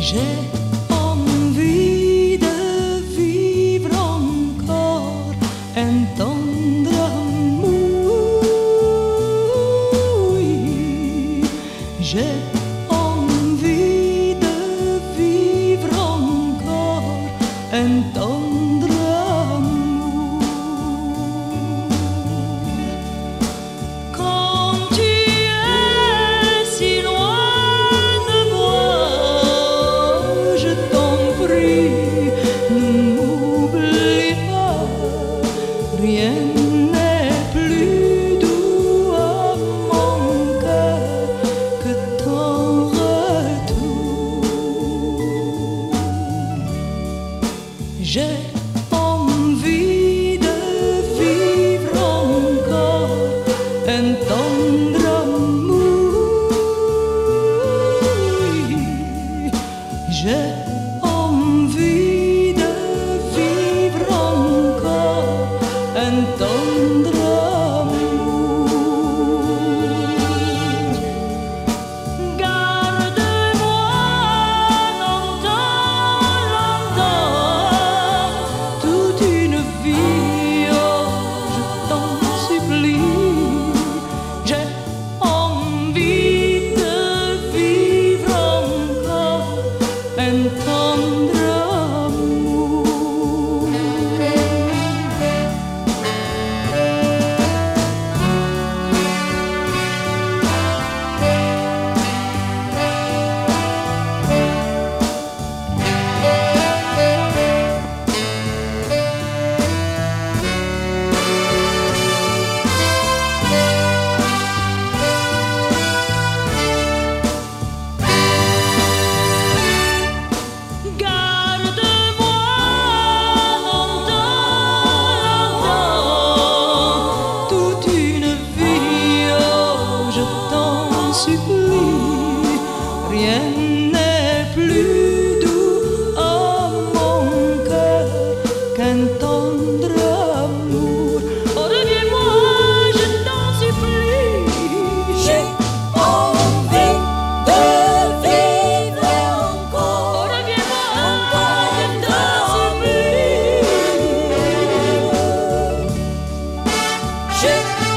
j'ai envie de vivre j'ai envie de vivre encore en rien n'est plus doux à oh, mon cœur qu'un tendre amour. reviens-moi, oh, je t'en supplie. J'ai envie de vivre encore. reviens-moi, oh, je t'en supplie. J'ai